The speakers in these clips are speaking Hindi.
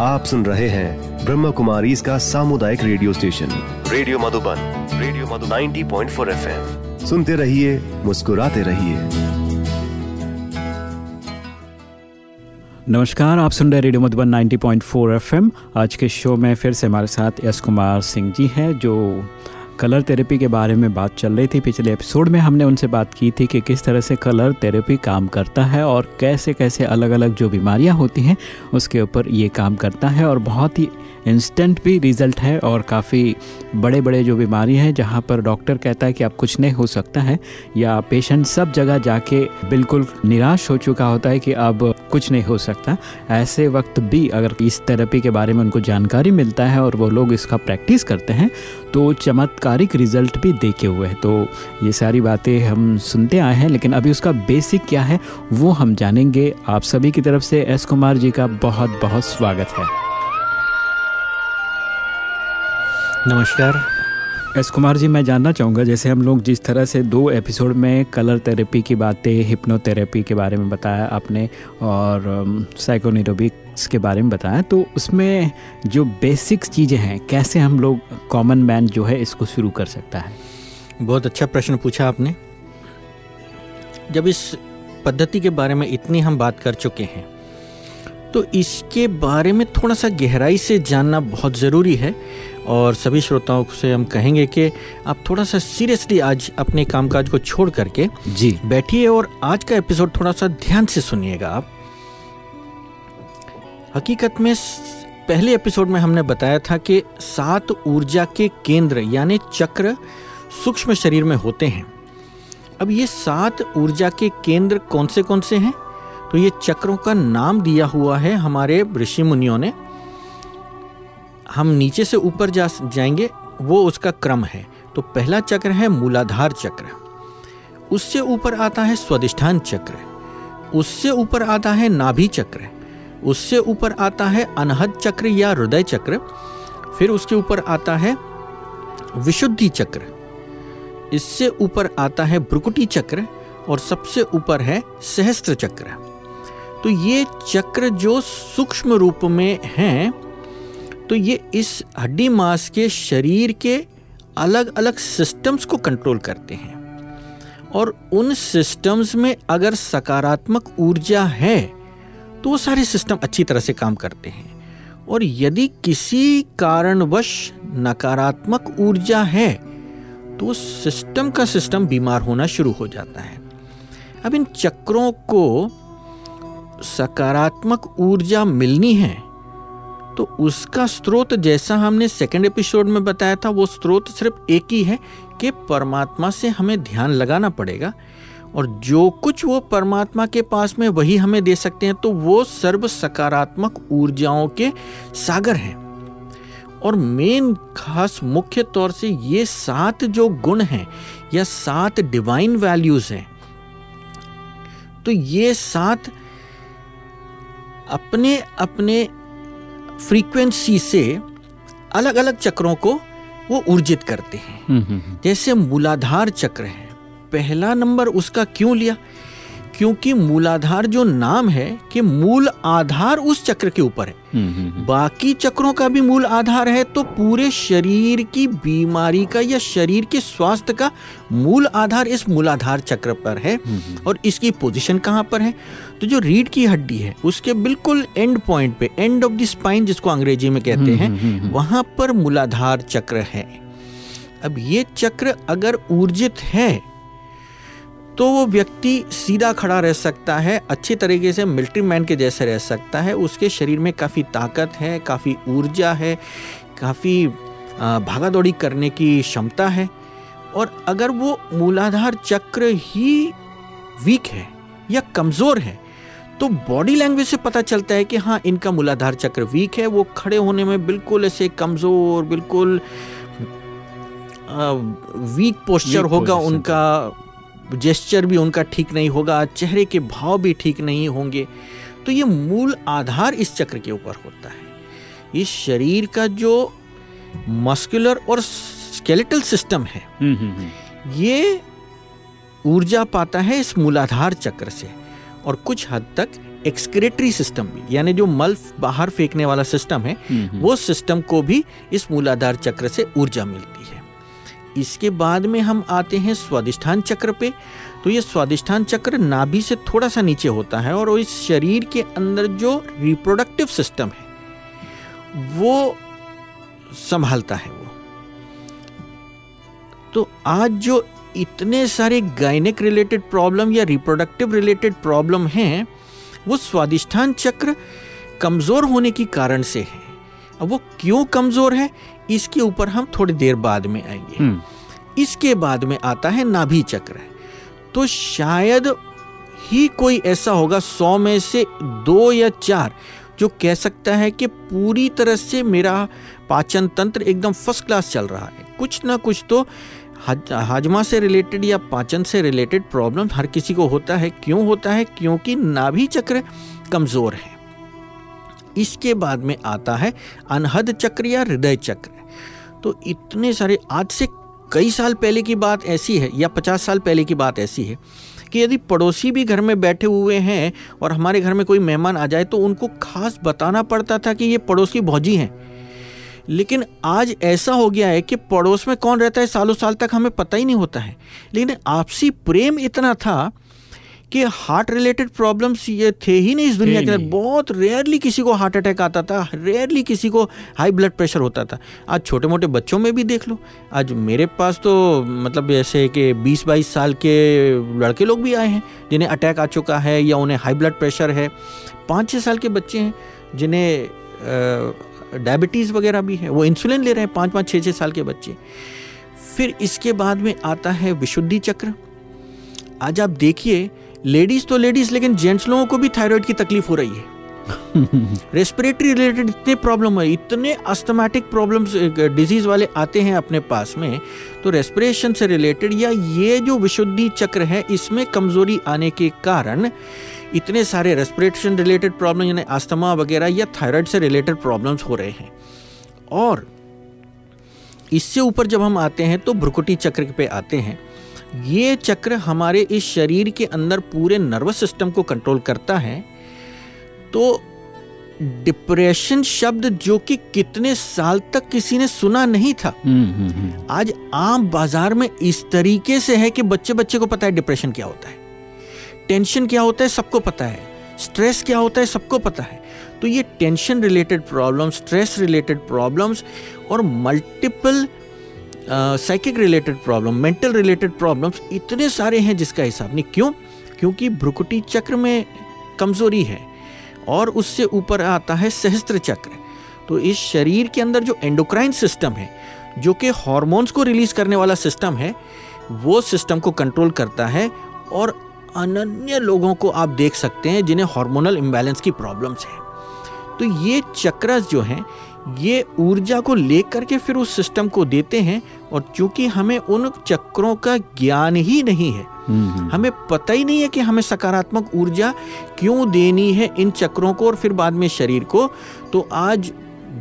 आप सुन रहे हैं ब्रह्म कुमारी इसका सामुदायिक radio station. Radio Madhuban, radio Madhu 90.4 point सुनते रहिए, मुस्कुराते रहिए। नमस्कार, आप सुन रहे हैं रेडियो मधुबन 90.4 एफएम। आज के शो में फिर से हमारे साथ यश कुमार सिंह जी हैं, जो कलर थेरेपी के बारे में बात चल रही थी। पिछले एपिसोड में हमने उनसे बात की थी कि किस तरह से कलर थेरेपी काम करता है और कैसे कैसे अलग अलग जो बीमारियाँ होती हैं, उसके ऊपर ये काम करता है और बहुत ही इंस्टेंट भी रिज़ल्ट है और काफ़ी बड़े बड़े जो बीमारी हैं, जहाँ पर डॉक्टर कहता है कि अब कुछ नहीं हो सकता है, या पेशेंट सब जगह जाके बिल्कुल निराश हो चुका होता है कि अब कुछ नहीं हो सकता। ऐसे वक्त भी अगर इस थेरेपी के बारे में उनको जानकारी मिलता है और वो लोग इसका प्रैक्टिस करते हैं तो चमत्कारिक रिज़ल्ट भी देखे हुए हैं। तो ये सारी बातें हम सुनते आए हैं, लेकिन अभी उसका बेसिक क्या है, वो हम जानेंगे। आप सभी की तरफ़ से एस कुमार जी का बहुत बहुत स्वागत है। नमस्कार। एस कुमार जी मैं जानना चाहूँगा जैसे हम लोग जिस तरह से दो एपिसोड में कलर थेरेपी की बातें हिप्नोथेरेपी के बारे में बताया आपने और साइकोनिरोबिक्स के बारे में बताया तो उसमें जो बेसिक्स चीज़ें हैं कैसे हम लोग कॉमन मैन जो है इसको शुरू कर सकता है? बहुत अच्छा प्रश्न पूछा आपने। जब इस पद्धति के बारे में इतनी हम बात कर चुके हैं तो इसके बारे में थोड़ा सा गहराई से जानना बहुत ज़रूरी है और सभी श्रोताओं से हम कहेंगे कि आप थोड़ा सा सीरियसली आज अपने कामकाज को छोड़ करके जी। बैठिए और आज का एपिसोड थोड़ा सा ध्यान से सुनिएगा आप। हकीकत में पहले एपिसोड में हमने बताया था कि सात ऊर्जा के केंद्र यानी चक्र सूक्ष्म शरीर में होते हैं। अब ये सात ऊर्जा के केंद्र कौन से कौन से हैं? तो ये चक्रों का नाम दिया हुआ है हमारे ऋषि मुनियों ने। हम नीचे से ऊपर जा जाएँगे, वो उसका क्रम है। तो पहला चक्र है मूलाधार चक्र। उससे ऊपर आता है स्वादिष्ठान चक्र। उससे ऊपर आता है नाभि चक्र। उससे ऊपर आता है अनहद चक्र या हृदय चक्र। फिर उसके ऊपर आता है विशुद्धि चक्र। इससे ऊपर आता है ब्रुकुटी चक्र और सबसे ऊपर है सहस्त्र चक्र। तो ये चक्र जो सूक्ष्म रूप में हैं तो ये इस हड्डी मांस के शरीर के अलग अलग सिस्टम्स को कंट्रोल करते हैं। और उन सिस्टम्स में अगर सकारात्मक ऊर्जा है तो वो सारे सिस्टम अच्छी तरह से काम करते हैं। और यदि किसी कारणवश नकारात्मक ऊर्जा है तो सिस्टम का सिस्टम बीमार होना शुरू हो जाता है। अब इन चक्रों को सकारात्मक ऊर्जा मिलनी है तो उसका स्रोत जैसा हमने सेकंड एपिसोड में बताया था, वो स्रोत सिर्फ़ एक ही है कि परमात्मा से हमें ध्यान लगाना पड़ेगा और जो कुछ वो परमात्मा के पास में वही हमें दे सकते हैं तो वो सर्व सकारात्मक ऊर्जाओं के सागर हैं। और मेन खास मुख्य तौर से ये सात जो गुण हैं, या सात डिवाइन वैल्यूज़ हैं तो ये सात अपने अपने फ्रीक्वेंसी से अलग अलग चक्रों को वो ऊर्जित करते हैं हम्म, हम्म, हम्म। जैसे मूलाधार चक्र है पहला नंबर उसका क्यों लिया क्योंकि मूलाधार जो नाम है कि मूल आधार उस चक्र के ऊपर है। बाकी चक्रों का भी मूल आधार है तो पूरे शरीर की बीमारी का या शरीर के स्वास्थ्य का मूल आधार इस मूलाधार चक्र पर है। और इसकी पोजीशन कहाँ पर है? तो जो रीढ़ की हड्डी है उसके बिल्कुल एंड पॉइंट पे एंड ऑफ़ द स्पाइन जिसको अंग्रेज़ी में कहते हैं वहाँ पर मूलाधार चक्र है। अब ये चक्र अगर ऊर्जित है तो वो व्यक्ति सीधा खड़ा रह सकता है अच्छे तरीके से मिलिट्री मैन के जैसे रह सकता है। उसके शरीर में काफ़ी ताकत है काफ़ी ऊर्जा है काफ़ी भागा दौड़ी करने की क्षमता है। और अगर वो मूलाधार चक्र ही वीक है या कमज़ोर है तो बॉडी लैंग्वेज से पता चलता है कि हाँ इनका मूलाधार चक्र वीक है। वो खड़े होने में बिल्कुल ऐसे कमज़ोर बिल्कुल वीक पोस्चर होगा उनका जेस्चर भी उनका ठीक नहीं होगा चेहरे के भाव भी ठीक नहीं होंगे तो ये मूल आधार इस चक्र के ऊपर होता है। इस शरीर का जो मस्कुलर और स्केलेटल सिस्टम है हम्म, हम्म, हम्म। ये ऊर्जा पाता है इस मूलाधार चक्र से और कुछ हद तक एक्सक्रेटरी सिस्टम भी यानी जो मल बाहर फेंकने वाला सिस्टम है वो सिस्टम को भी इस मूलाधार चक्र से ऊर्जा मिलती है। इसके बाद में हम आते हैं स्वादिष्ठान चक्र पे। तो ये स्वादिष्ठान चक्र नाभि से थोड़ा सा नीचे होता है और इस शरीर के अंदर जो रिप्रोडक्टिव सिस्टम है, वो संभालता है वो। तो आज जो इतने सारे गायनिक रिलेटेड प्रॉब्लम या रिप्रोडक्टिव रिलेटेड प्रॉब्लम हैं, वो स्वादिष्ठान चक्र कमज़ोर होने के कारण से है। अब वो क्यों कमज़ोर है? इसके ऊपर हम थोड़ी देर बाद में आएँगे। हम्म, इसके बाद में आता है नाभि चक्र। तो शायद ही कोई ऐसा होगा सौ में से दो या चार जो कह सकता है कि पूरी तरह से मेरा पाचन तंत्र एकदम फ़र्स्ट क्लास चल रहा है। कुछ ना कुछ तो हज- हाजमा से रिलेटेड या पाचन से रिलेटेड प्रॉब्लम हर किसी को होता है। क्यों होता है? क्योंकि नाभि चक्र कमज़ोर है। इसके बाद में आता है अनहद चक्र या हृदय चक्र। तो इतने सारे, आज से कई साल पहले की बात ऐसी है, या पचास साल पहले की बात ऐसी है, कि यदि पड़ोसी भी घर में बैठे हुए हैं और हमारे घर में कोई मेहमान आ जाए तो उनको खास बताना पड़ता था कि ये पड़ोसी भौजी हैं। लेकिन आज ऐसा हो गया है कि पड़ोस में कौन रहता है, सालों साल तक हमें पता ही नहीं होता है। लेकिन आपसी प्रेम इतना था कि हार्ट रिलेटेड प्रॉब्लम्स ये थे ही नहीं इस दुनिया के अंदर। बहुत रेयरली किसी को हार्ट अटैक आता था रेयरली किसी को हाई ब्लड प्रेशर होता था। आज छोटे मोटे बच्चों में भी देख लो। आज मेरे पास तो मतलब जैसे कि 20-22 साल के लड़के लोग भी आए हैं जिन्हें अटैक आ चुका है या उन्हें हाई ब्लड प्रेशर है। पाँच छः साल के बच्चे हैं जिन्हें डायबिटीज़ वगैरह भी है। वो इंसुलिन ले रहे हैं पाँच पाँच छः छः साल के बच्चे। फिर इसके बाद में आता है विशुद्धि चक्र। आज आप देखिए लेडीज़ तो लेडीज़ लेकिन जेंट्स लोगों को भी थायराइड की तकलीफ़ हो रही है। रेस्पिरेटरी रिलेटेड इतने प्रॉब्लम है इतने अस्थमेटिक प्रॉब्लम्स डिज़ीज़ वाले आते हैं अपने पास में तो रेस्पिरेशन से रिलेटेड या ये जो विशुद्धि चक्र है इसमें कमज़ोरी आने के कारण इतने सारे रेस्पिरेशन रिलेटेड प्रॉब्लम यानी अस्थमा वगैरह या थायराइड से रिलेटेड प्रॉब्लम्स हो रहे हैं। और इससे ऊपर जब हम आते हैं तो भ्रुकुटी चक्र पे आते हैं। ये चक्र हमारे इस शरीर के अंदर पूरे नर्वस सिस्टम को कंट्रोल करता है। तो डिप्रेशन शब्द जो कि कितने साल तक किसी ने सुना नहीं था हम्म, हम्म, हम्म, आज आम बाज़ार में इस तरीके से है कि बच्चे बच्चे को पता है डिप्रेशन क्या होता है। टेंशन क्या होता है सबको पता है। स्ट्रेस क्या होता है सबको पता है। तो ये tension related problem stress related problems और multiple psychic related problem mental related problems इतने सारे हैं जिसका हिसाब नहीं। क्यों? क्योंकि भ्रुकुटी चक्र में कमज़ोरी है और उससे ऊपर आता है सहस्त्र चक्र। तो इस शरीर के अंदर जो एंडोक्राइन सिस्टम है, जो कि हार्मोन्स को रिलीज़ करने वाला सिस्टम है, वो सिस्टम को कंट्रोल करता है और अनन्य लोगों को आप देख सकते हैं जिन्हें हार्मोनल इम्बैलेंस की प्रॉब्लम्स है। तो ये चक्रस जो हैं ये ऊर्जा को लेकर के फिर उस सिस्टम को देते हैं और चूँकि हमें उन चक्रों का ज्ञान ही नहीं है हम्म, हम्म, हमें पता ही नहीं है कि हमें सकारात्मक ऊर्जा क्यों देनी है इन चक्रों को और फिर बाद में शरीर को। तो आज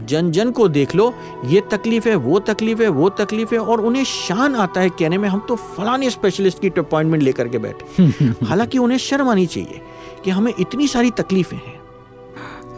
जन जन को देख लो ये तकलीफ़ है वो तकलीफ़ है वो तकलीफ़ है और उन्हें शान आता है कहने में हम तो फलाने स्पेशलिस्ट की अपॉइंटमेंट लेकर के बैठे। हालाँकि उन्हें शर्म आनी चाहिए कि हमें इतनी सारी तकलीफें हैं।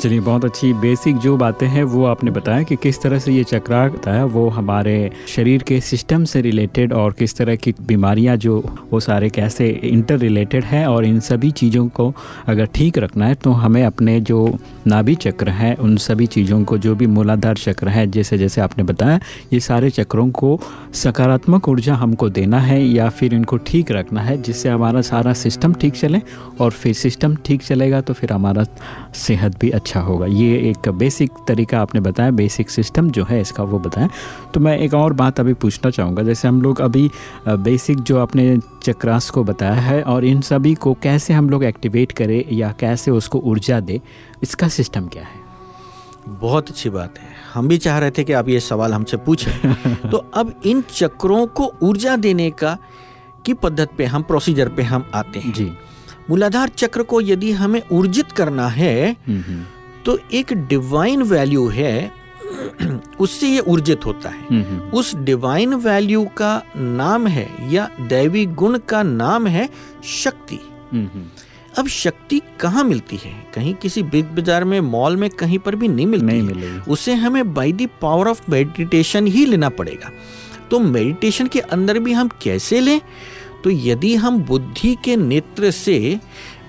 चलिए, बहुत अच्छी बेसिक जो बातें हैं, वो आपने बताया कि किस तरह से ये चक्रा है वो हमारे शरीर के सिस्टम से रिलेटेड और किस तरह की बीमारियाँ जो, वो सारे कैसे इंटर रिलेटेड है और इन सभी चीज़ों को अगर ठीक रखना है तो हमें अपने जो नाभि चक्र है, उन सभी चीज़ों को, जो भी मूलाधार चक्र है, जैसे जैसे आपने बताया, ये सारे चक्रों को सकारात्मक ऊर्जा हमको देना है या फिर इनको ठीक रखना है, जिससे हमारा सारा सिस्टम ठीक चले और फिर सिस्टम ठीक चलेगा तो फिर हमारा सेहत भी अच्छा होगा। ये एक बेसिक तरीका आपने बताया, बेसिक सिस्टम जो है इसका वो बताया। तो मैं एक और बात अभी पूछना चाहूँगा, जैसे हम लोग अभी बेसिक जो आपने चक्रास को बताया है और इन सभी को कैसे हम लोग एक्टिवेट करें या कैसे उसको ऊर्जा दे इसका सिस्टम क्या है? बहुत अच्छी बात है। हम भी चाह रहे थे कि आप ये सवाल हमसे पूछें। तो अब इन चक्रों को ऊर्जा देने का की पद्धत पे हम प्रोसीजर पे हम आते हैं। जी। मूलाधार चक्र को यदि हमें ऊर्जित करना है तो एक डिवाइन वैल्यू है उससे ये ऊर्जित होता है। उस डिवाइन वैल्यू का नाम है या दैवी गुण का नाम है शक्ति। अब शक्ति कहाँ मिलती है? कहीं किसी बिग बाज़ार में मॉल में कहीं पर भी नहीं मिलती। नहीं मिलेगी। उसे हमें by the power of meditation ही लेना पड़ेगा। तो मेडिटेशन के अंदर भी हम कैसे लें? तो यदि हम बुद्धि के नेत्र से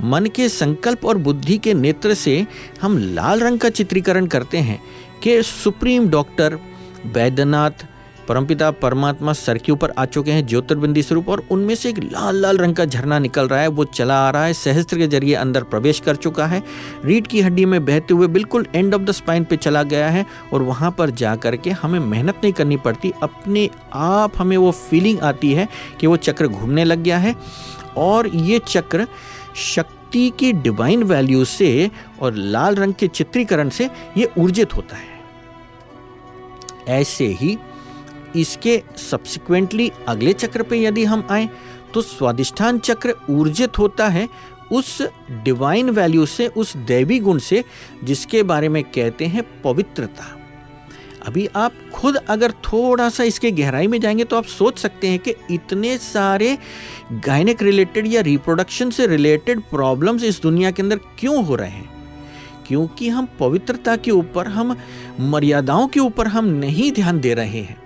मन के संकल्प और बुद्धि के नेत्र से हम लाल रंग का चित्रीकरण करते हैं कि सुप्रीम डॉक्टर वैद्यनाथ परमपिता परमात्मा सर के ऊपर आ चुके हैं ज्योतिर्बिंदी स्वरूप और उनमें से एक लाल लाल रंग का झरना निकल रहा है। वो चला आ रहा है। सहस्त्र के ज़रिए अंदर प्रवेश कर चुका है। रीढ़ की हड्डी में बहते हुए बिल्कुल एंड ऑफ़ द स्पाइन पे चला गया है और वहाँ पर जा कर के हमें मेहनत नहीं करनी पड़ती। अपने आप हमें वो फीलिंग आती है कि वो चक्र घूमने लग गया है और ये चक्र शक्ति की डिवाइन वैल्यू से और लाल रंग के चित्रीकरण से ये ऊर्जित होता है। ऐसे ही इसके सब्सिक्वेंटली अगले चक्र पे यदि हम आए तो स्वादिष्ठान चक्र ऊर्जित होता है उस डिवाइन वैल्यू से, उस दैवी गुण से, जिसके बारे में कहते हैं पवित्रता। अभी आप खुद अगर थोड़ा सा इसके गहराई में जाएँगे तो आप सोच सकते हैं कि इतने सारे गायनिक रिलेटेड या रिप्रोडक्शन से रिलेटेड प्रॉब्लम्स इस दुनिया के अंदर क्यों हो रहे हैं? क्योंकि हम पवित्रता के ऊपर, हम मर्यादाओं के ऊपर हम नहीं ध्यान दे रहे हैं।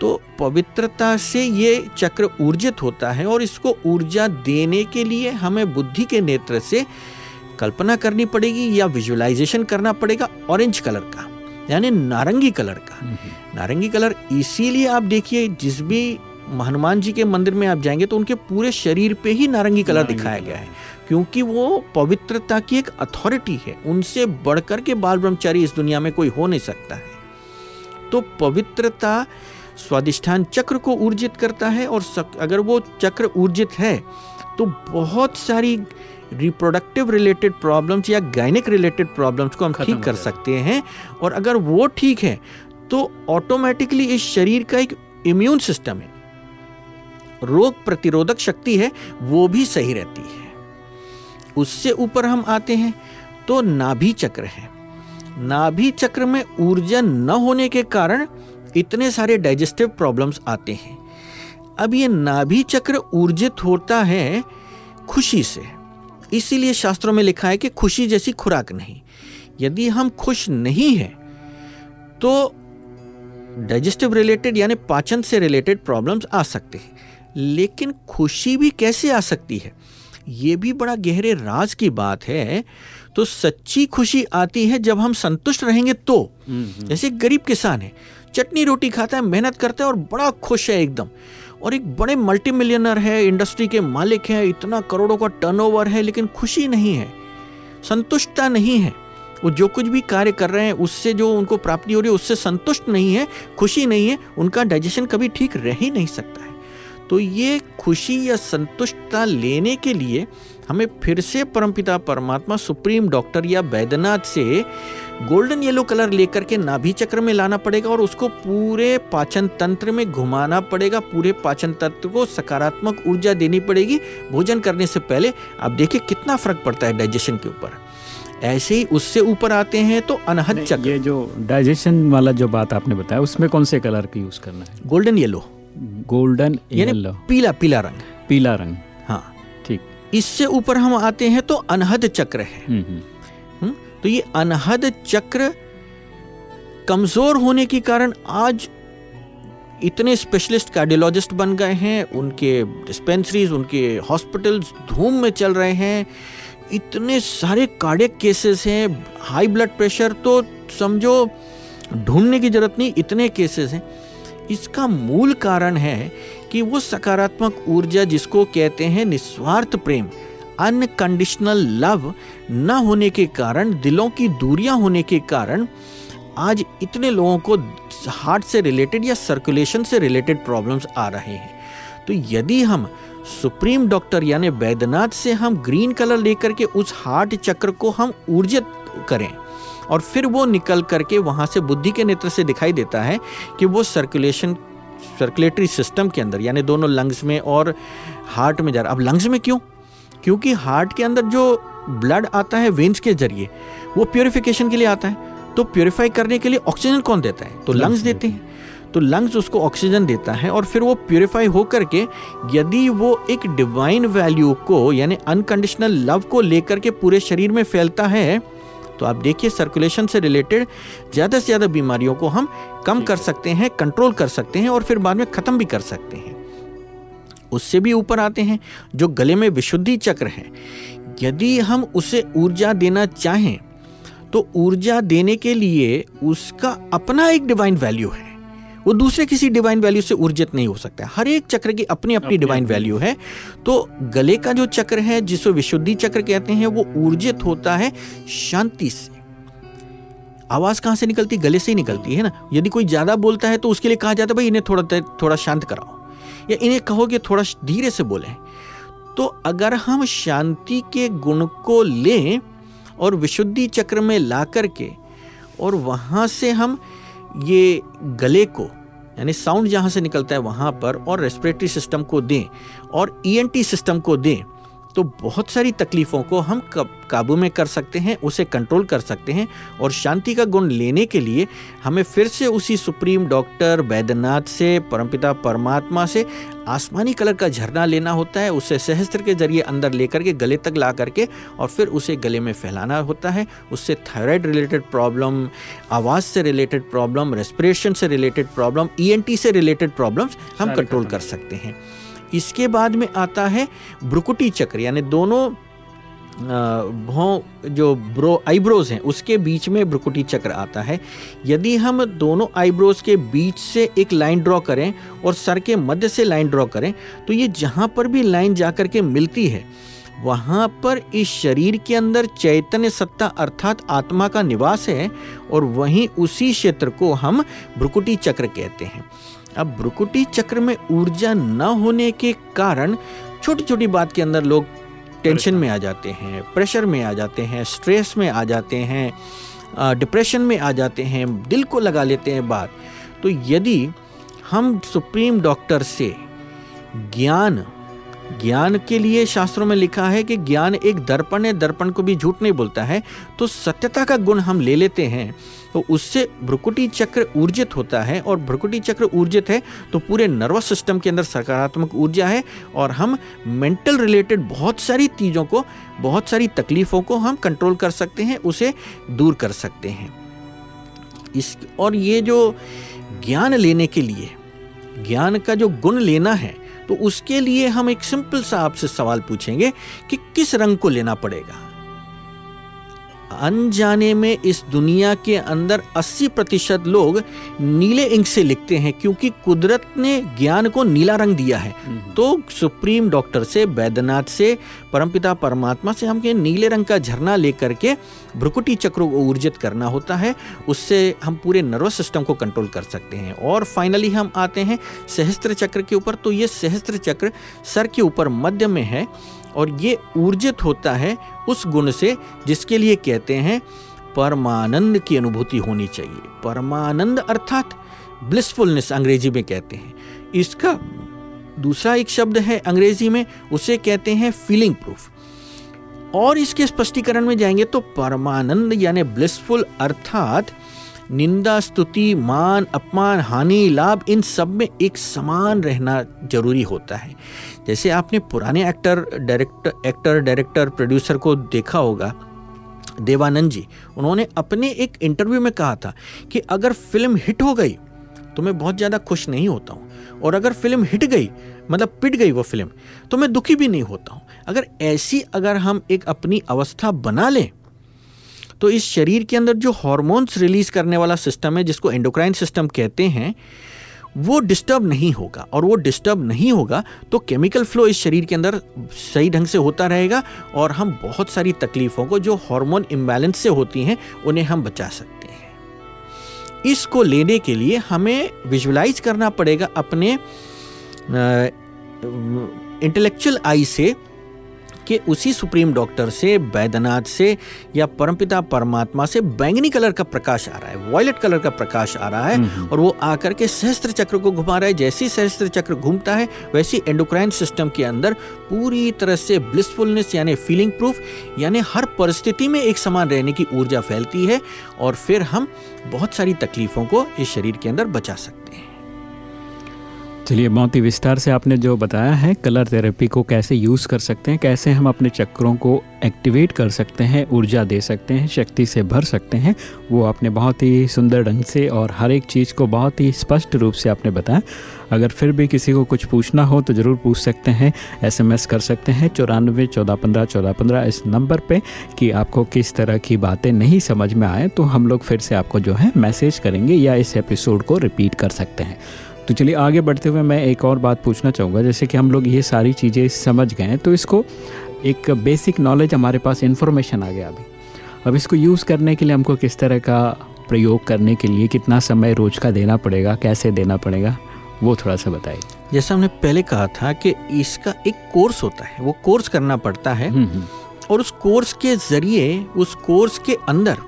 तो पवित्रता से ये चक्र ऊर्जित होता है और इसको ऊर्जा देने के लिए हमें बुद्धि के नेत्र से कल्पना करनी पड़ेगी या विजुअलाइजेशन करना पड़ेगा ऑरेंज कलर का यानी नारंगी कलर का। नारंगी कलर इसीलिए आप देखिए जिस भी हनुमान जी के मंदिर में आप जाएँगे तो उनके पूरे शरीर पे ही नारंगी कलर नारंगी दिखाया गया है। क्योंकि वो पवित्रता की एक अथॉरिटी है। उनसे बढ़कर के बाल ब्रह्मचारी इस दुनिया में कोई हो नहीं सकता है। तो पवित्रता स्वादिष्ठान चक्र को ऊर्जित करता है और सक, अगर वो चक्र ऊर्जित है तो बहुत सारी रिप्रोडक्टिव रिलेटेड प्रॉब्लम्स या गायनिक रिलेटेड प्रॉब्लम्स को हम ठीक कर सकते हैं और अगर वो ठीक है तो ऑटोमेटिकली इस शरीर का एक इम्यून सिस्टम है। रोग प्रतिरोधक शक्ति है वो भी सही रहती है। उससे ऊपर हम आते हैं तो नाभि चक्र है। नाभि चक्र में ऊर्जा न होने के कारण इतने सारे डाइजेस्टिव प्रॉब्लम्स आते हैं। अब ये नाभि चक्र ऊर्जित होता है खुशी से। इसीलिए शास्त्रों में लिखा है कि खुशी जैसी खुराक नहीं। यदि हम खुश नहीं हैं तो डाइजेस्टिव रिलेटेड यानी पाचन से रिलेटेड प्रॉब्लम्स आ सकते हैं। लेकिन खुशी भी कैसे आ सकती है? ये भी बड़ा गहरे राज की बात है। तो सच्ची खुशी आती है जब हम संतुष्ट रहेंगे तो। जैसे गरीब किसान है चटनी रोटी खाता है, मेहनत करता है और बड़ा खुश है एकदम। और एक बड़े मल्टी मिलियनर है इंडस्ट्री के मालिक हैं, इतना करोड़ों का टर्नओवर है, लेकिन खुशी नहीं है, संतुष्टता नहीं है। वो जो कुछ भी कार्य कर रहे हैं, उससे जो उनको प्राप्ति हो रही है, उससे संतुष्ट नहीं है, खुशी नहीं है, उनका डाइजेशन कभी ठीक रह ही नहीं सकता है। तो ये खुशी या संतुष्टता लेने के लिए हमें फिर से परमपिता, परमात्मा, सुप्रीम डॉक्टर या वैद्यनाथ से गोल्डन येलो कलर लेकर के नाभि चक्र में लाना पड़ेगा और उसको पूरे पाचन तंत्र में घुमाना पड़ेगा। पूरे पाचन तंत्र को सकारात्मक ऊर्जा देनी पड़ेगी। भोजन करने से पहले आप देखिए कितना फ़र्क पड़ता है डाइजेशन के ऊपर। ऐसे ही उससे ऊपर आते हैं तो अनहद नहीं, चक्र। ये जो डाइजेशन वाला जो बात आपने बताया उसमें कौन से कलर का यूज़ करना है? Golden yellow. Golden yellow. पीला पीला रंग। पीला रंग। हाँ। ठीक। इससे ऊपर हम आते हैं तो अनहद चक्र है। हम्म, हम्म? तो ये अनहद चक्र कमज़ोर होने के कारण आज इतने स्पेशलिस्ट कार्डियोलॉजिस्ट बन गए हैं, उनके डिस्पेंसरीज उनके हॉस्पिटल्स धूम में चल रहे हैं। इतने सारे कार्डियक केसेस हैं हाई ब्लड प्रेशर तो समझो ढूँढने की ज़रूरत नहीं, इतने केसेस हैं। इसका मूल कारण है कि वो सकारात्मक ऊर्जा जिसको कहते हैं निस्वार्थ प्रेम। अनकंडीशनल लव न होने के कारण, दिलों की दूरियाँ होने के कारण, आज इतने लोगों को हार्ट से रिलेटेड या सर्कुलेशन से रिलेटेड प्रॉब्लम्स आ रहे हैं। तो यदि हम सुप्रीम डॉक्टर यानी वैद्यनाथ से हम ग्रीन कलर लेकर के उस हार्ट चक्र को हम ऊर्जित करें और फिर वो निकल करके वहाँ से बुद्धि के नेत्र से दिखाई देता है कि वो सर्कुलेशन सर्कुलेटरी सिस्टम के अंदर, यानी दोनों लंग्स में और हार्ट में जा रहा अब लंग्स में क्यों? क्योंकि हार्ट के अंदर जो ब्लड आता है वेन्स के ज़रिए वो प्योरिफिकेशन के लिए आता है। तो प्योरीफाई करने के लिए ऑक्सीजन कौन देता है? तो लंग्स देते हैं। तो लंग्स उसको ऑक्सीजन देता है और फिर वो प्योरीफाई होकर के यदि वो एक डिवाइन वैल्यू को यानी अनकंडीशनल लव को लेकर के पूरे शरीर में फैलता है तो आप देखिए सर्कुलेशन से रिलेटेड ज़्यादा से ज़्यादा बीमारियों को हम कम कर सकते हैं कंट्रोल कर सकते हैं और फिर बाद में ख़त्म भी कर सकते हैं। उससे भी ऊपर आते हैं जो गले में विशुद्धि चक्र है। यदि हम उसे ऊर्जा देना चाहें तो ऊर्जा देने के लिए उसका अपना एक डिवाइन वैल्यू है। वो दूसरे किसी डिवाइन वैल्यू से ऊर्जित नहीं हो सकता। हर एक चक्र की अपनी अपनी डिवाइन वैल्यू है। तो गले का जो चक्र है जिसको विशुद्धि चक्र कहते हैं वो ऊर्जित होता है शांति से। आवाज़ कहाँ से निकलती? गले से ही निकलती है ना? यदि कोई ज़्यादा बोलता है तो उसके लिए कहा जाता है भाई इन्हें थोड़ा थोड़ा शांत कराओ। या इन्हें कहो कि थोड़ा धीरे से बोले। तो अगर हम शांति के गुण को लें और विशुद्धि चक्र में ला करके और वहाँ से हम ये गले को, यानी साउंड जहाँ से निकलता है वहाँ पर और रेस्पिरेटरी सिस्टम को दें और ईएनटी e सिस्टम को दें तो बहुत सारी तकलीफ़ों को हम काबू में कर सकते हैं उसे कंट्रोल कर सकते हैं और शांति का गुण लेने के लिए हमें फिर से उसी सुप्रीम डॉक्टर वैद्यनाथ से परमपिता परमात्मा से आसमानी कलर का झरना लेना होता है उसे सहस्त्र के ज़रिए अंदर लेकर के गले तक ला करके और फिर उसे गले में फैलाना होता है। उससे थायराइड रिलेटेड प्रॉब्लम आवाज़ से रिलेटेड प्रॉब्लम रेस्पिरेशन से रिलेटेड प्रॉब्लम ईएनटी से रिलेटेड प्रॉब्लम्स हम कंट्रोल कर सकते हैं। इसके बाद में आता है ब्रुकुटी चक्र, यानी दोनों भौ, जो ब्रो, आईब्रोज हैं, उसके बीच में ब्रुकुटी चक्र आता है। यदि हम दोनों आईब्रोज के बीच से एक लाइन ड्रॉ करें और सर के मध्य से लाइन ड्रॉ करें तो ये जहाँ पर भी लाइन जा कर के मिलती है, वहाँ पर इस शरीर के अंदर चैतन्य सत्ता अर्थात आत्मा का निवास है और वहीं उसी क्षेत्र को हम ब्रुकुटी चक्र कहते हैं। अब ब्रुकुटी चक्र में ऊर्जा न होने के कारण छोटी छोटी बात के अंदर लोग टेंशन में आ जाते हैं, प्रेशर में आ जाते हैं, स्ट्रेस में आ जाते हैं डिप्रेशन में आ जाते हैं, दिल को लगा लेते हैं बात। तो यदि हम सुप्रीम डॉक्टर से ज्ञान ज्ञान के लिए शास्त्रों में लिखा है कि ज्ञान एक दर्पण है, दर्पण को भी झूठ नहीं बोलता है तो सत्यता का गुण हम ले लेते हैं। तो उससे भ्रुकुटी चक्र ऊर्जित होता है और भ्रुकुटी चक्र ऊर्जित है तो पूरे नर्वस सिस्टम के अंदर सकारात्मक ऊर्जा है और हम मेंटल रिलेटेड बहुत सारी चीज़ों को, बहुत सारी तकलीफ़ों को हम कंट्रोल कर सकते हैं, उसे दूर कर सकते हैं। इस, और ये जो ज्ञान लेने के लिए, ज्ञान का जो गुण लेना है तो उसके लिए हम एक सिंपल सा आपसे सवाल पूछेंगे कि किस रंग को लेना पड़ेगा? अनजाने में इस दुनिया के अंदर 80 प्रतिशत लोग नीले इंक से लिखते हैं क्योंकि कुदरत ने ज्ञान को नीला रंग दिया है। हम्म। तो सुप्रीम डॉक्टर से वैद्यनाथ से परमपिता परमात्मा से हम नीले रंग का झरना लेकर के भ्रुकुटी चक्र को ऊर्जित करना होता है। उससे हम पूरे नर्वस सिस्टम को कंट्रोल कर सकते हैं। और फाइनली हम आते हैं सहस्त्र चक्र के ऊपर। तो ये सहस्त्र चक्र सर के ऊपर मध्य में है। और ये ऊर्जित होता है उस गुण से जिसके लिए कहते हैं परमानंद की अनुभूति होनी चाहिए। परमानंद अर्थात ब्लिसफुलनेस अंग्रेज़ी में कहते हैं। इसका दूसरा एक शब्द है अंग्रेज़ी में, उसे कहते हैं फीलिंग प्रूफ और इसके स्पष्टीकरण में जाएँगे तो परमानंद यानी ब्लिसफुल अर्थात निंदा, स्तुति, मान, अपमान, हानि, लाभ, इन सब में एक समान रहना ज़रूरी होता है। जैसे आपने पुराने actor director actor, director, producer को देखा होगा, देवानंद जी, उन्होंने अपने एक इंटरव्यू में कहा था कि अगर फ़िल्म हिट हो गई तो मैं बहुत ज़्यादा खुश नहीं होता हूँ। और अगर फ़िल्म हिट गई मतलब पिट गई वो फ़िल्म तो मैं दुखी भी नहीं होता हूँ। अगर ऐसी, अगर हम एक अपनी अवस्था बना लें तो इस शरीर के अंदर जो हॉर्मोन्स रिलीज़ करने वाला सिस्टम है, जिसको एंडोक्राइन सिस्टम कहते हैं, वो डिस्टर्ब नहीं होगा। और वो डिस्टर्ब नहीं होगा तो केमिकल फ्लो इस शरीर के अंदर सही ढंग से होता रहेगा और हम बहुत सारी तकलीफ़ों को, जो हार्मोन इम्बैलेंस से होती हैं, उन्हें हम बचा सकते हैं। इसको लेने के लिए हमें विजुलाइज करना पड़ेगा अपने इंटेलेक्चुअल आई से कि उसी सुप्रीम डॉक्टर से बैद्यनाथ से या परमपिता परमात्मा से बैंगनी कलर का प्रकाश आ रहा है वॉयलेट कलर का प्रकाश आ रहा है हम्म। और वो आकर के सहस्त्र चक्र को घुमा रहा है जैसी सहस्त्र चक्र घूमता है वैसी एंडोक्राइन सिस्टम के अंदर पूरी तरह से ब्लिसफुलनेस यानी फीलिंग प्रूफ यानी हर परिस्थिति में एक समान रहने की ऊर्जा फैलती है और फिर हम बहुत सारी तकलीफों को इस शरीर के अंदर बचा सकते हैं चलिए, बहुत ही विस्तार से आपने जो बताया है कलर थेरेपी को कैसे यूज़ कर सकते हैं, कैसे हम अपने चक्रों को एक्टिवेट कर सकते हैं, ऊर्जा दे सकते हैं, शक्ति से भर सकते हैं, वो आपने बहुत ही सुंदर ढंग से और हर एक चीज़ को बहुत ही स्पष्ट रूप से आपने बताया। अगर फिर भी किसी को कुछ पूछना हो तो ज़रूर पूछ सकते हैं एसएमएस कर सकते हैं, चौरानवे चौदह पंद्रह चौदह पंद्रह इस नंबर पे कि आपको किस तरह की बातें नहीं समझ में आए तो हम लोग फिर से आपको जो है मैसेज करेंगे या इस एपिसोड को रिपीट कर सकते हैं। तो चलिए आगे बढ़ते हुए मैं एक और बात पूछना चाहूँगा। जैसे कि हम लोग ये सारी चीज़ें समझ गए हैं तो इसको एक बेसिक नॉलेज हमारे पास इन्फॉर्मेशन आ गया अभी। अब इसको यूज़ करने के लिए हमको किस तरह का प्रयोग करने के लिए कितना समय रोज का देना पड़ेगा कैसे देना पड़ेगा वो थोड़ा सा बताइए। जैसा हमने पहले कहा था कि इसका एक कोर्स होता है वो कोर्स करना पड़ता है हम्म, हम्म। और उस कोर्स के ज़रिए उस कोर्स के अंदर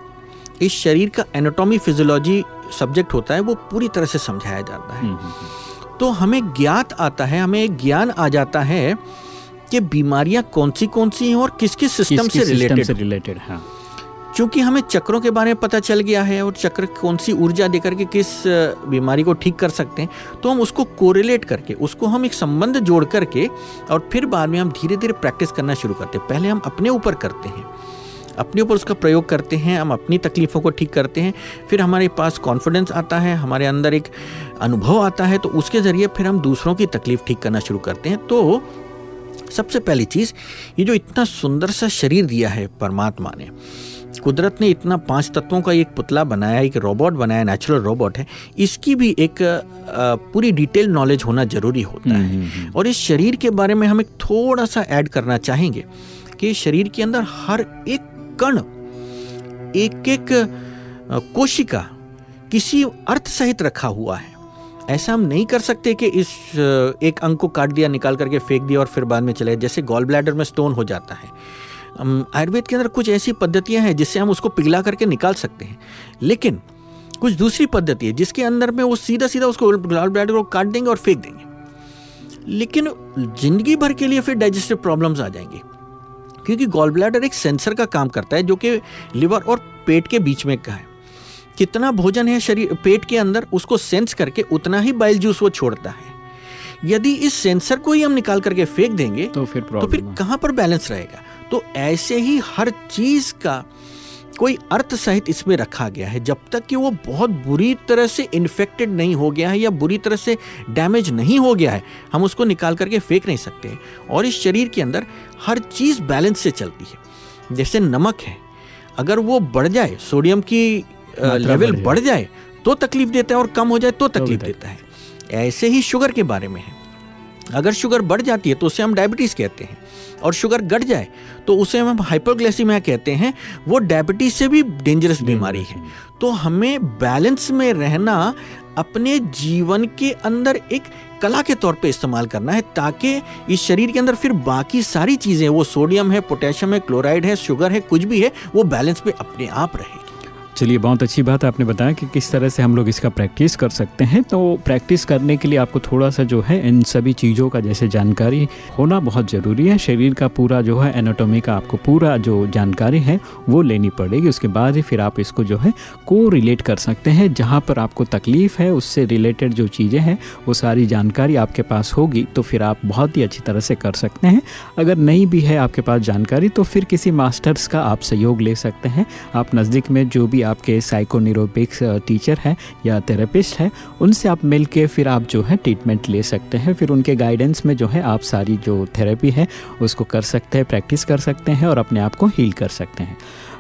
इस शरीर का एनाटॉमी फिजियोलॉजी सब्जेक्ट होता है वो पूरी तरह से समझाया जाता है। हम्म, हम्म, हम्म। तो हमें ज्ञात आता है हमें ज्ञान आ जाता है कि बीमारियाँ कौन सी कौन सी हैं और किस किस सिस्टम से रिलेटेड से रिलेटेड हाँ। क्योंकि हमें चक्रों के बारे में पता चल गया है और चक्र कौन सी ऊर्जा देकर के किस बीमारी को ठीक कर सकते हैं तो हम उसको कोरिलेट करके उसको हम एक संबंध जोड़ करके और फिर बाद में हम धीरे धीरे प्रैक्टिस करना शुरू करते हैं। पहले हम अपने ऊपर करते हैं। अपने ऊपर उसका प्रयोग करते हैं हम अपनी तकलीफ़ों को ठीक करते हैं फिर हमारे पास कॉन्फिडेंस आता है हमारे अंदर एक अनुभव आता है तो उसके ज़रिए फिर हम दूसरों की तकलीफ़ ठीक करना शुरू करते हैं तो सबसे पहली चीज़ ये जो इतना सुंदर सा शरीर दिया है परमात्मा ने कुदरत ने इतना पाँच तत्वों का एक पुतला बनाया एक रोबोट बनाया नेचुरल रोबोट है इसकी भी एक पूरी डिटेल नॉलेज होना ज़रूरी होता है हम्म, हम्म, हम्म। और इस शरीर के बारे में हम एक थोड़ा सा ऐड करना चाहेंगे कि शरीर के अंदर हर एक कण एक एक कोशिका किसी अर्थ सहित रखा हुआ है। ऐसा हम नहीं कर सकते कि इस एक अंग को काट दिया, निकाल करके फेंक दिया और फिर बाद में चले। जैसे गॉल ब्लैडर में स्टोन हो जाता है। आयुर्वेद के अंदर कुछ ऐसी पद्धतियाँ हैं जिससे हम उसको पिघला करके निकाल सकते हैं। लेकिन कुछ दूसरी पद्धति है जिसके अंदर में वो सीधा सीधा उसको गॉल ब्लैडर को काट देंगे और फेंक देंगे। लेकिन ज़िंदगी भर के लिए फिर डाइजेस्टिव प्रॉब्लम्स आ जाएँगी। क्योंकि गॉल ब्लैडर एक सेंसर का काम करता है जो कि लिवर और पेट के बीच में का है। कितना भोजन है शरीर पेट के अंदर उसको सेंस करके उतना ही बाइल जूस वो छोड़ता है। यदि इस सेंसर को ही हम निकाल करके फेंक देंगे तो फिर तो फिर कहाँ पर बैलेंस रहेगा? तो ऐसे ही हर चीज़ का कोई अर्थ सहित इसमें रखा गया है। जब तक कि वो बहुत बुरी तरह से इन्फेक्टेड नहीं हो गया है या बुरी तरह से डैमेज नहीं हो गया है हम उसको निकाल करके फेंक नहीं सकते और इस शरीर के अंदर हर चीज़ बैलेंस से चलती है। जैसे नमक है अगर वो बढ़ जाए सोडियम की लेवल बढ़ जाए। तो तकलीफ़ देता है और कम हो जाए तो, तो तकलीफ़ देता है। ऐसे ही शुगर के बारे में है। अगर शुगर बढ़ जाती है तो उसे हम डायबिटीज़ कहते हैं। और शुगर घट जाए तो उसे हम हाइपरग्लाइसीमिया कहते हैं। वो डायबिटीज़ से भी डेंजरस बीमारी है। तो हमें बैलेंस में रहना, अपने जीवन के अंदर एक कला के तौर पे इस्तेमाल करना है, ताकि इस शरीर के अंदर फिर बाकी सारी चीज़ें, वो सोडियम है पोटेशियम है क्लोराइड है शुगर है, कुछ भी है, वो बैलेंस पे अपने आप रहे। चलिए, बहुत अच्छी बात आपने बताया कि किस तरह से हम लोग इसका प्रैक्टिस कर सकते हैं। तो प्रैक्टिस करने के लिए आपको थोड़ा सा जो है, इन सभी चीज़ों का जैसे जानकारी होना बहुत ज़रूरी है। शरीर का पूरा जो है एनाटोमी का आपको पूरा जो जानकारी है, वो लेनी पड़ेगी। उसके बाद ही फिर आप इसको जो है को रिलेट कर सकते हैं। जहाँ पर आपको तकलीफ़ है, उससे रिलेटेड जो चीज़ें हैं, वो सारी जानकारी आपके पास होगी तो फिर आप बहुत ही अच्छी तरह से कर सकते हैं। अगर नहीं भी है आपके पास जानकारी तो फिर किसी मास्टर्स का आप सहयोग ले सकते हैं। आप नज़दीक में जो भी आपके साइकोनिरोपिक्स टीचर हैं या थेरेपिस्ट हैं, उनसे आप मिल के फिर आप जो है ट्रीटमेंट ले सकते हैं। फिर उनके गाइडेंस में जो है आप सारी जो थेरेपी है, उसको कर सकते हैं प्रैक्टिस कर सकते हैं और अपने आप को हील कर सकते हैं।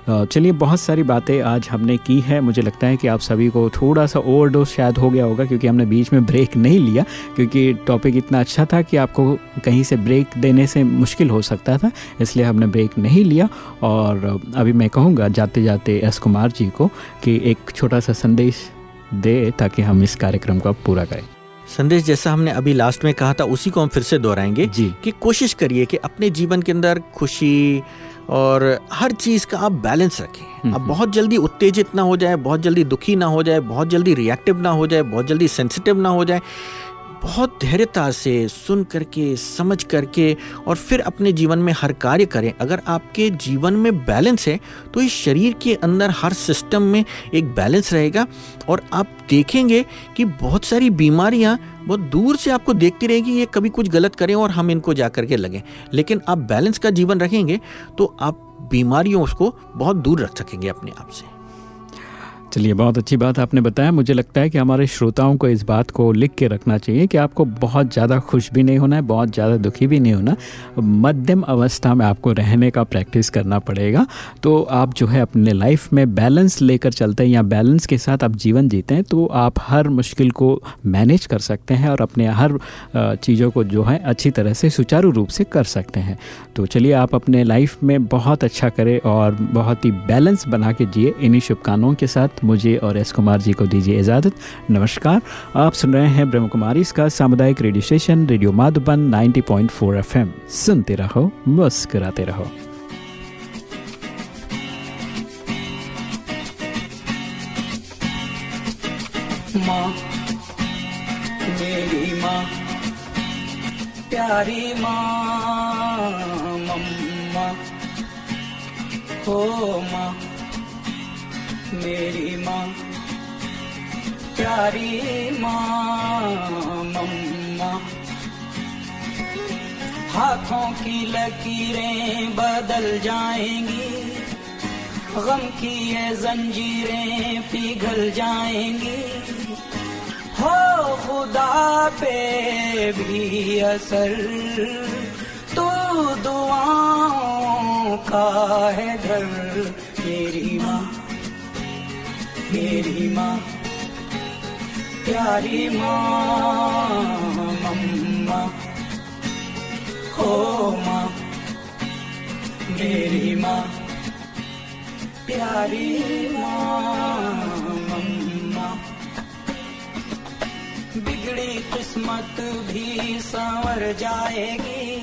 चलिए बहुत सारी बातें आज हमने की है। मुझे लगता है कि आप सभी को थोड़ा सा ओवरडोज शायद हो गया होगा क्योंकि हमने बीच में ब्रेक नहीं लिया क्योंकि टॉपिक इतना अच्छा था कि आपको कहीं से ब्रेक देने से मुश्किल हो सकता था इसलिए हमने ब्रेक नहीं लिया। और अभी मैं कहूँगा जाते जाते एस कुमार जी को कि एक छोटा सा संदेश दे ताकि हम इस कार्यक्रम को पूरा करें। संदेश जैसा हमने अभी लास्ट में कहा था उसी को हम फिर से दोहराएँगे जी। कि कोशिश करिए कि अपने जीवन के अंदर खुशी और हर चीज़ का आप बैलेंस रखें आप हम्म। बहुत जल्दी उत्तेजित ना हो जाए बहुत जल्दी दुखी ना हो जाए बहुत जल्दी रिएक्टिव ना हो जाए बहुत जल्दी सेंसिटिव ना हो जाए बहुत धैर्यता से सुन करके, समझ करके और फिर अपने जीवन में हर कार्य करें। अगर आपके जीवन में बैलेंस है तो इस शरीर के अंदर हर सिस्टम में एक बैलेंस रहेगा और आप देखेंगे कि बहुत सारी बीमारियाँ बहुत दूर से आपको देखती रहेगी, ये कभी कुछ गलत करें और हम इनको जा करके लगें। लेकिन आप बैलेंस का जीवन रखेंगे तो आप बीमारियों उसको बहुत दूर रख सकेंगे अपने आप से। चलिए, बहुत अच्छी बात आपने बताया। मुझे लगता है कि हमारे श्रोताओं को इस बात को लिख के रखना चाहिए कि आपको बहुत ज़्यादा खुश भी नहीं होना है, बहुत ज़्यादा दुखी भी नहीं होना मध्यम अवस्था में आपको रहने का प्रैक्टिस करना पड़ेगा। तो आप जो है अपने लाइफ में बैलेंस लेकर चलते हैं या बैलेंस के साथ आप जीवन जीते हैं तो आप हर मुश्किल को मैनेज कर सकते हैं और अपने हर चीज़ों को जो है अच्छी तरह से सुचारू रूप से कर सकते हैं। तो चलिए, आप अपने लाइफ में बहुत अच्छा करें और बहुत ही बैलेंस बना के जिए। इन्हीं शुभकामनाओं के साथ मुझे और एस कुमार जी को दीजिए इजाज़त। नमस्कार। आप सुन रहे हैं ब्रह्म कुमारी, इसका सामुदायिक radio station, radio Madhuban 90.4 FM. सुनते रहो, मुस्कराते रहो। प्यारी माँ, मम्मा, हो माँ। मेरी माँ, प्यारी माँ, मम्मा। हाथों की लकीरें बदल जाएँगी, गम की ये जंजीरें पिघल जाएँगी। हो खुदा पे भी असर तो दुआओं का है घर मेरी माँ। मेरी माँ, प्यारी माँ, मम्मा, हो माँ, मेरी माँ, प्यारी माँ, मम्मा। बिगड़ी किस्मत भी संवर जाएगी,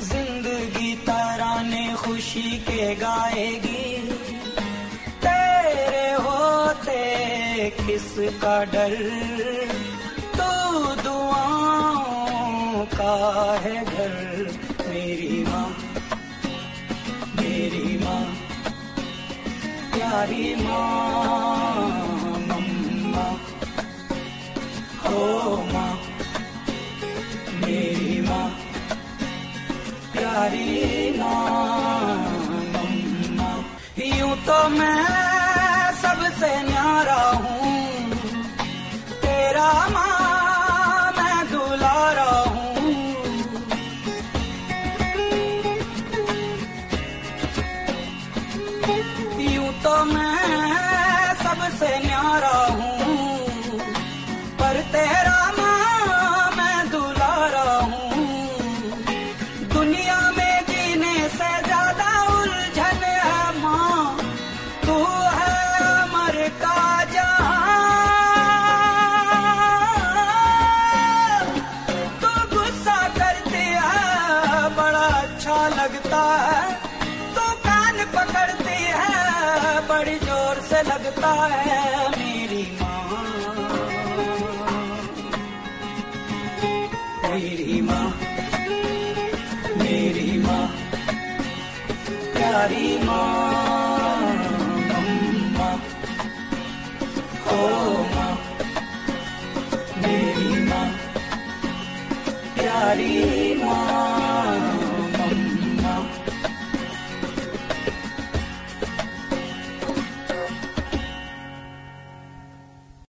ज़िंदगी तारा ने खुशी के गाएगी। किसका डर? तो दुआओं का है घर। मेरी माँ मेरी माँ, प्यारी माँ, मम्मा। हो माँ, मेरी माँ, प्यारी माँ, मम्मा। यूँ तो मैं से लगता है मेरी माँ मेरी माँ मेरी माँ प्यारी माँ